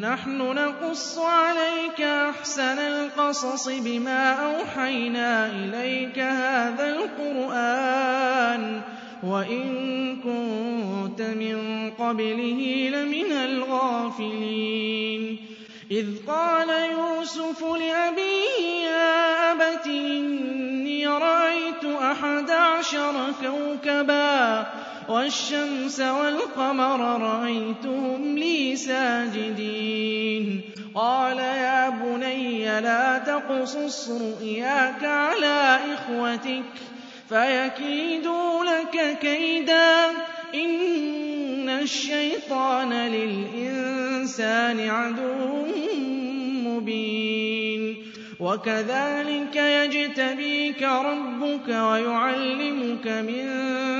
نحن نقص عليك أحسن القصص بما أوحينا إليك هذا القرآن وإن كنت من قبله لمن الغافلين. إذ قال يوسف لأبيه يا أبت إني رأيت أحد عشر كوكبا والشمس والقمر رأيتهم لي ساجدين. قال يا بني لا تقصص رؤياك على إخوتك فيكيدوا لك كيدا. إن الشيطان للإنسان عدو مبين. وكذلك يجتبيك ربك ويعلمك من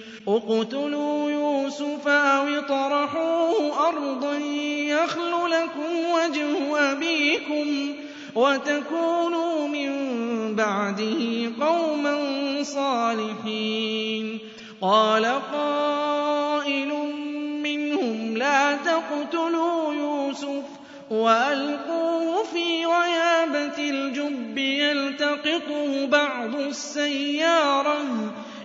اقتلوا يوسف أو اطرحوه أرضا يخل لكم وجه أبيكم وتكونوا من بعده قوما صالحين. قال قائل منهم لا تقتلوا يوسف وألقوه في غيابة الجب يلتقطه بعض السيارة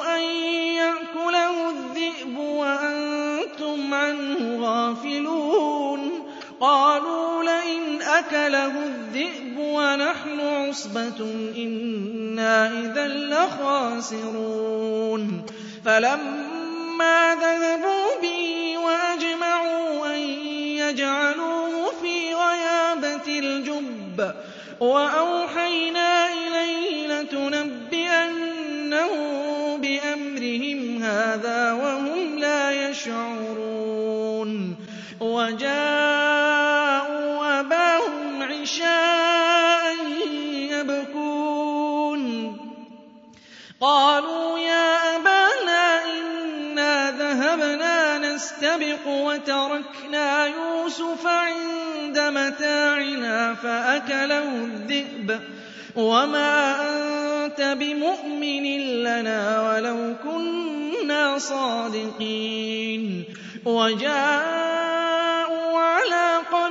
أن يأكله الذئب وأنتم عنه غافلون قالوا لئن أكله الذئب ونحن عصبة إنا إذا لخاسرون فلما ذهبوا به وأجمعوا أن يجعلوه في غيابة الجب وأوحينا وجاءوا أباهم عشاء يبكون. قالوا يا أبانا إنا ذهبنا نستبق وتركنا يوسف عند متاعنا فأكله الذئب. وما أنت بمؤمن لنا ولو كنا صادقين. وجاءوا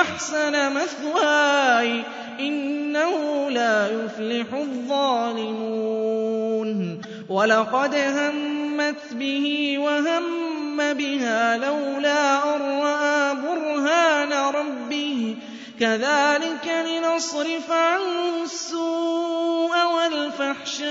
أَحْسَنَ مَثْوَايَ ۖ إِنَّهُ لَا يُفْلِحُ الظَّالِمُونَ. وَلَقَدْ هَمَّتْ بِهِ وَهَمَّ بِهَا لَوْلَا أَن رَّأَىٰ بُرْهَانَ رَبِّهِ ۚ. كَذَٰلِكَ لِنَصْرِفَ عَنْهُ السُّوءَ وَالْفَحْشَاءَ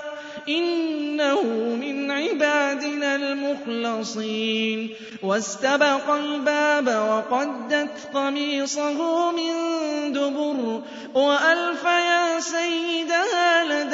ۚ. إِنَّهُ مِنْ عِبَادِنَا الْمُخْلَصِينَ. وَاسْتَبَقَ الْبَابَ وَقَدَّتْ قَمِيصَهُ مِن دُبُرٍ. وَأَلْفَ يَا سَيِّدَهَا لَدَى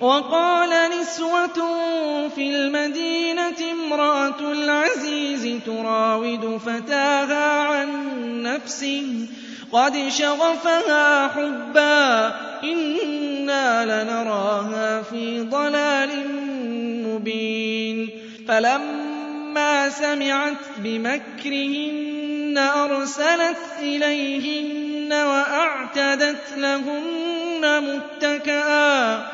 وَقَالَ نِسْوَةٌ فِي الْمَدِينَةِ امْرَأَتُ الْعَزِيزِ تُرَاوِدُ فَتَاهَا عَن نَّفْسِهِ ۖ قَدْ شَغَفَهَا حُبًّا ۖ إِنَّا لَنَرَاهَا فِي ضَلَالٍ مُّبِينٍ. فَلَمَّا سَمِعَتْ بِمَكْرِهِنَّ أَرْسَلَتْ إِلَيْهِنَّ وَأَعْتَدَتْ لَهُنَّ مُتَّكَأً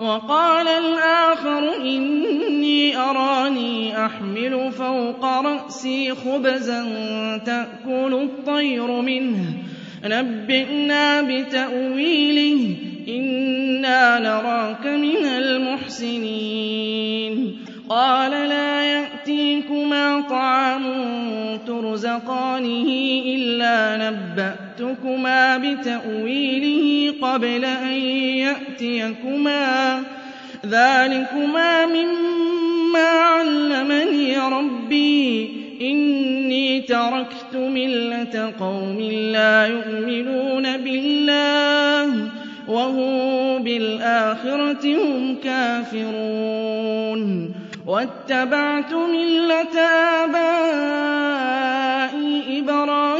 وَقَالَ الْآخَرُ إِنِّي أَرَانِي أَحْمِلُ فَوْقَ رَأْسِي خُبْزًا تَأْكُلُ الطَّيْرُ مِنْهُ. نَبِّئْنَا بِتَأْوِيلِهِ إِنَّا نَرَاكَ مِنَ الْمُحْسِنِينَ. قَالَ لَا يَأْتِيكُمَا طَعَامٌ تُرْزَقَانِهِ إِلَّا نَبَّأْتُكُمَا بِتَأْوِيلِهِ قَبْلَ أَن يَأْتِيَكُمَا ۚ ذَٰلِكُمَا مِمَّا عَلَّمَنِي رَبِّي ۚ إِنِّي تَرَكْتُ مِلَّةَ قَوْمٍ لَّا يُؤْمِنُونَ بِاللَّهِ وَهُم بِالْآخِرَةِ هُمْ كَافِرُونَ وَاتَّبَعْتُ مِلَّةَ آبَائِي إِبْرَاهِيمَ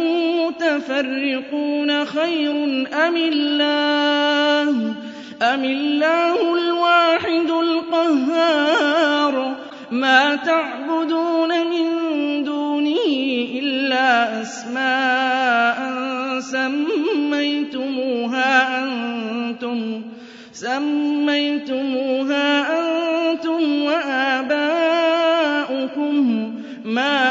مُّتَفَرِّقُونَ خَيْرٌ أَمِ اللَّهُ؟ الْوَاحِدُ الْقَهَّارُ؟ مَا تَعْبُدُونَ مِن دُونِهِ إِلَّا أَسْمَاءً سَمَّيْتُمُوهَا أَنتُمْ وَآبَاؤُكُم. مَّا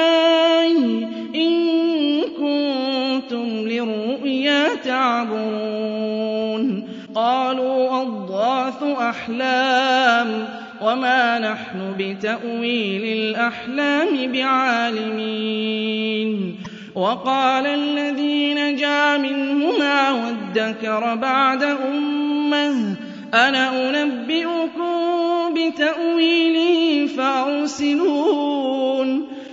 أَضْغَاثُ أَحْلَامٍ وَمَا نَحْنُ بِتَأْوِيلِ الْأَحْلَامِ بِعَالِمِينَ. وَقَالَ الَّذِي نَجَا مِنْهُمَا وَادَّكَرَ بَعْدَ أُمَّةٍ أَنَا أُنَبِّئُكُم بِتَأْوِيلِهِ فَأَرْسِلُونِ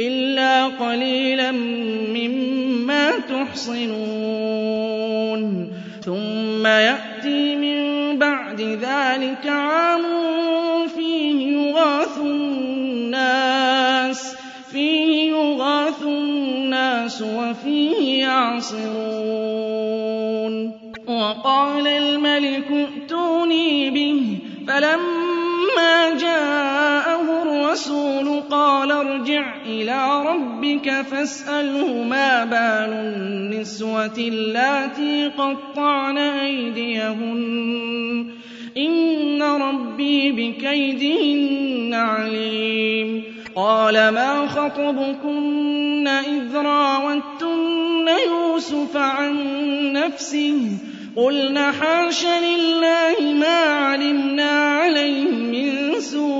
إِلَّا قَلِيلًا مِّمَّا تُحْصِنُونَ. ثُمَّ يَأْتِي مِن بَعْدِ ذَٰلِكَ عَامٌ فِيهِ يُغَاثُ النَّاسُ فِيهِ يُغَاثُ النَّاسُ وَفِيهِ يَعْصِرُونَ. وَقَالَ الْمَلِكُ ائْتُونِي بِهِ فَلَمَّا جَاءَهُ الرَّسُولُ قَالَ ارْجِعْ إِلَىٰ رَبِّكَ فَاسْأَلْهُ مَا بَالُ النِّسْوَةِ اللَّاتِي قَطَّعْنَ أَيْدِيَهُنَّ ۚ. إِنَّ رَبِّي بِكَيْدِهِنَّ عَلِيمٌ. قَالَ مَا خَطْبُكُنَّ إِذْ رَاوَدتُّنَّ يُوسُفَ عَن نَّفْسِهِ ۚ؟ قُلْنَ حَاشَ لِلَّهِ مَا عَلِمْنَا عَلَيْهِ مِن سُوءٍ ۚ.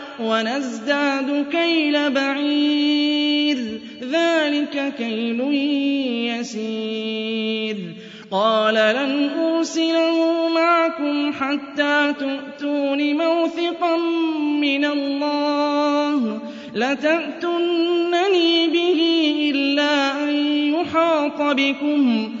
وَنَزْدَادُ كَيْلَ بَعِيرٍ. ذَٰلِكَ كَيْلٌ يَسِيرٌ. قَالَ لَنْ أُرْسِلَهُ مَعَكُمْ حَتَّىٰ تُؤْتُونِ مَوْثِقًا مِّنَ اللَّهِ. لَتَأْتُنَّنِي بِهِ إِلَّا أَن يُحَاطَ بِكُمْ ۖ.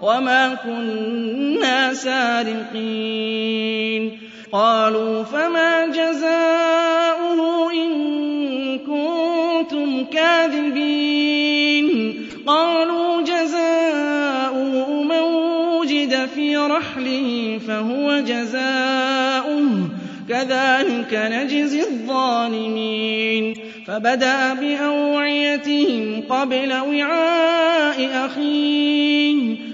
وَمَا كُنَّا سَارِقِينَ قَالُوا فَمَا جَزَاؤُهُ إِن كُنتُمْ كَاذِبِينَ قَالُوا جَزَاؤُهُ مَن وُجِدَ فِي رَحْلِهِ فَهُوَ جَزَاؤُهُ كَذَٰلِكَ نَجْزِي الظَّالِمِينَ فَبَدَأَ بِأَوْعِيَتِهِمْ قَبْلَ وِعَاءِ أَخِيهِ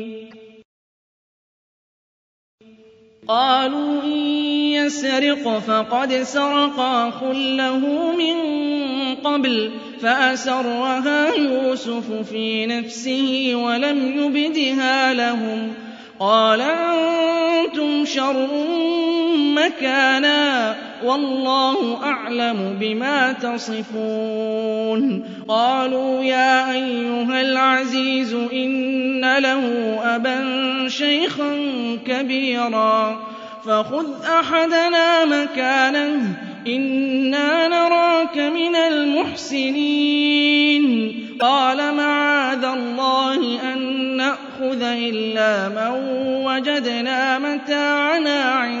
قَالُوا إِن يَسْرِقْ فَقَدْ سَرَقَ أَخٌ لَّهُ مِن قَبْلُ فَأَسَرَّهَا يُوسُفُ فِي نَفْسِهِ وَلَمْ يُبْدِهَا لَهُمْ قَالَ أَنتُمْ شَرٌّ مَّكَانًا ۖ وَاللَّهُ أَعْلَمُ بِمَا تَصِفُونَ. قَالُوا يَا أَيُّهَا الْعَزِيزُ إِنَّ لَهُ أَبًا شَيْخًا كَبِيرًا. فَخُذْ أَحَدَنَا مَكَانَهُ ۖ إِنَّا نَرَاكَ مِنَ الْمُحْسِنِينَ. قَالَ مَعَاذَ اللَّهِ أَن نَّأْخُذَ إِلَّا مَن وَجَدْنَا مَتَاعَنَا عِندَهُ ۖ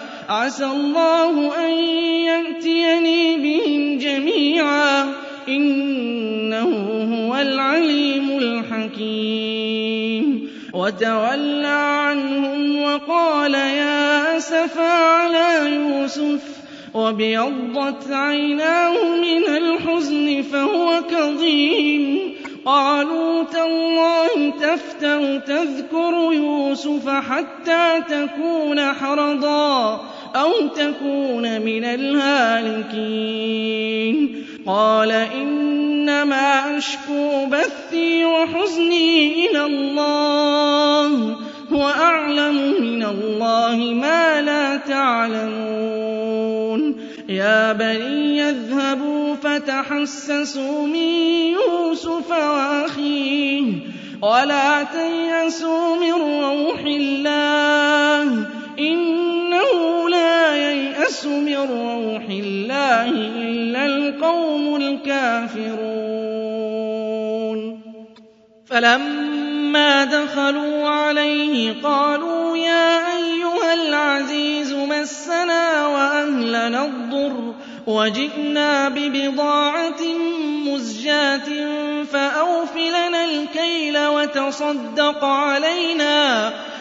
عَسَى اللَّهُ أَن يَأْتِيَنِي بِهِمْ جَمِيعًا إِنَّهُ هُوَ الْعَلِيمُ الْحَكِيمُ. وَتَوَلَّىٰ عَنْهُمْ وَقَالَ يَا أَسَفَىٰ عَلَىٰ يُوسُفَ وَابْيَضَّتْ عَيْنَاهُ مِنَ الْحُزْنِ فَهُوَ كَظِيمٌ. قَالُوا تَاللَّهِ تَفْتَأُ تَذْكُرُ يُوسُفَ حَتَّىٰ تَكُونَ حَرَضًا. أَوْ تَكُونَ مِنَ الْهَالِكِينَ. قَالَ إِنَّمَا أَشْكُو بَثِّي وَحُزْنِي إِلَى اللَّهِ هُوَ أَعْلَمُ مِنَ اللَّهِ مَا لَا تَعْلَمُونَ. يَا بَنِيَّ اذْهَبُوا فَتَحَسَّسُوا مِن يُوسُفَ وَأَخِيهِ وَلَا تَيْأَسُوا مِن رَّوْحِ اللَّهِ إِنَّهُ يَيْأَسُ مِن رَّوْحِ اللَّهِ إِلَّا الْقَوْمُ الْكَافِرُونَ. فَلَمَّا دَخَلُوا عَلَيْهِ قَالُوا يَا أَيُّهَا الْعَزِيزُ مَسَّنَا وَأَهْلَنَا الضُّرُّ وَجِئْنَا بِبِضَاعَةٍ مُّزْجَاةٍ فَأَوْفِ لَنَا الْكَيْلَ وَتَصَدَّقْ عَلَيْنَا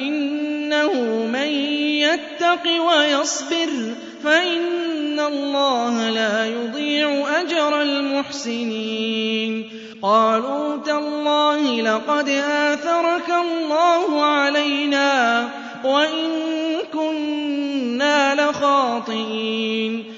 إِنَّهُ مَن يَتَّقِ وَيَصْبِرْ فَإِنَّ اللَّهَ لَا يُضِيعُ أَجْرَ الْمُحْسِنِينَ. قَالُوا تَاللَّهِ لَقَدْ آثَرَكَ اللَّهُ عَلَيْنَا وَإِن كُنَّا لَخَاطِئِينَ.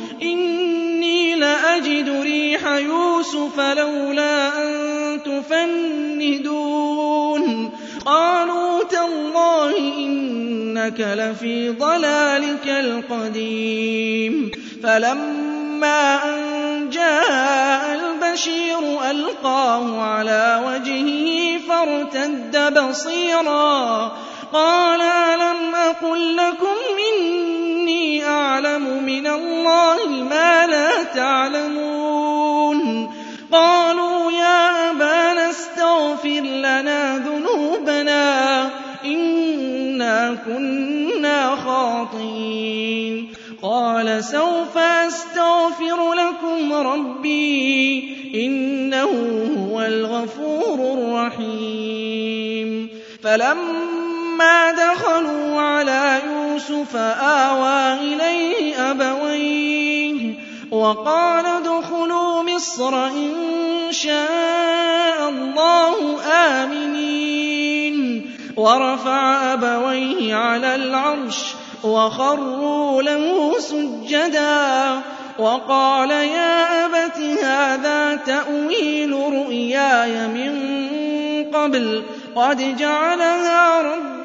لَأَجِدُ رِيحَ يُوسُفَ لَوْلَا أَن تُفَنِّدُونِ. قَالُوا تَاللَّهِ إِنَّكَ لَفِي ضَلَالِكَ الْقَدِيمِ. فَلَمَّا أَن جَاءَ الْبَشِيرُ أَلْقَاهُ عَلَىٰ وَجْهِهِ فَارْتَدَّ بَصِيرًا. قَالَ أَلَمْ أَقُل لَّكُمْ إِنِّي أَعْلَمُ اللَّهِ مَا لَا تَعْلَمُونَ. قَالُوا يَا أَبَانَا اسْتَغْفِرْ لَنَا ذُنُوبَنَا إِنَّا كُنَّا خَاطِئِينَ. قَالَ سَوْفَ أَسْتَغْفِرُ لَكُمْ رَبِّي ۖ إِنَّهُ هُوَ الْغَفُورُ الرَّحِيمُ. فَلَمَّا دَخَلُوا عَلَىٰ يُوسُفَ آوَىٰ إِلَيْهِ أَبَوَيْهِ وَقَالَ ادْخُلُوا مِصْرَ إِن شَاءَ اللَّهُ آمِنِينَ وَرَفَعَ أَبَوَيْهِ عَلَى الْعَرْشِ وَخَرُّوا لَهُ سُجَّدًا وَقَالَ يَا أَبَتِ هَٰذَا تَأْوِيلُ رُؤْيَايَ مِن قَبْلُ قَدْ جَعَلَهَا رَبِّي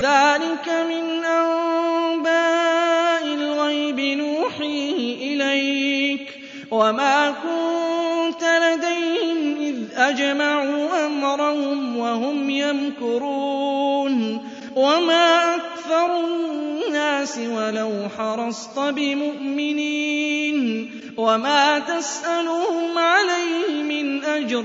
ذلك من أنباء الغيب نوحيه إليك وما كنت لديهم إذ أجمعوا أمرهم وهم يمكرون وما أكثر الناس ولو حرصت بمؤمنين وما تسألهم عليه من أجر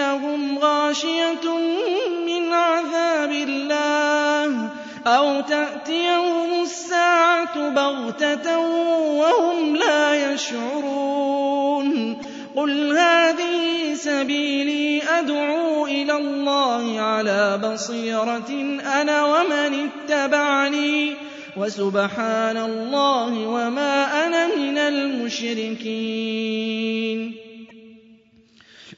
تأتيهم غاشية من عذاب الله أو تأتيهم الساعة بغتة وهم لا يشعرون قل هذه سبيلي أدعو إلى الله على بصيرة أنا ومن اتبعني وسبحان الله وما أنا من المشركين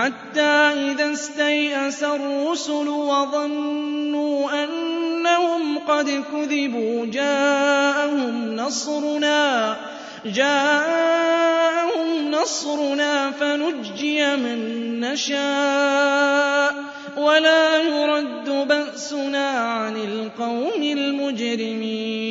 حتى إذا استيأس الرسل وظنوا أنهم قد كذبوا جاءهم نصرنا جاءهم نصرنا فنجي من نشاء. ولا يرد بأسنا عن القوم المجرمين.